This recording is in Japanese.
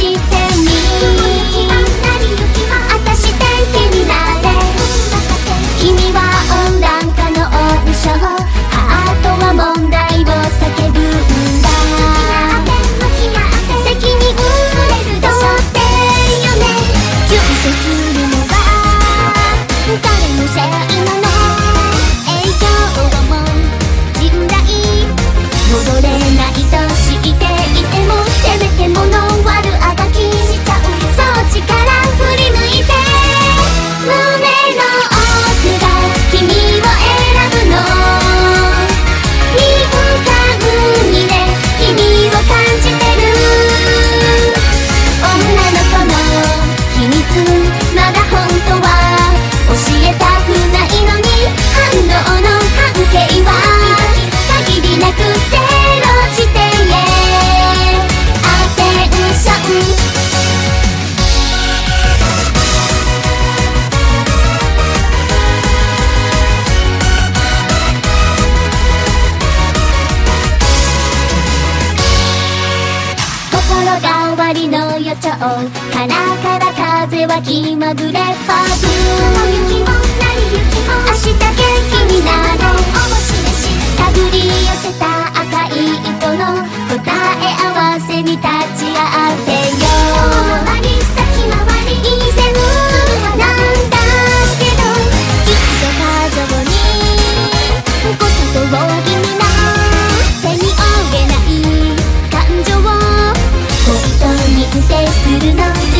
してみ私天気には温暖化の温床ハートは問題を叫ぶんだ責任触れると思ってよねキュンとすのは誰のせいなの影響をも甚大戻れないと知っておうカラカラ風は気まぐれパーク雪もなり雪も明日元気になる。否定するの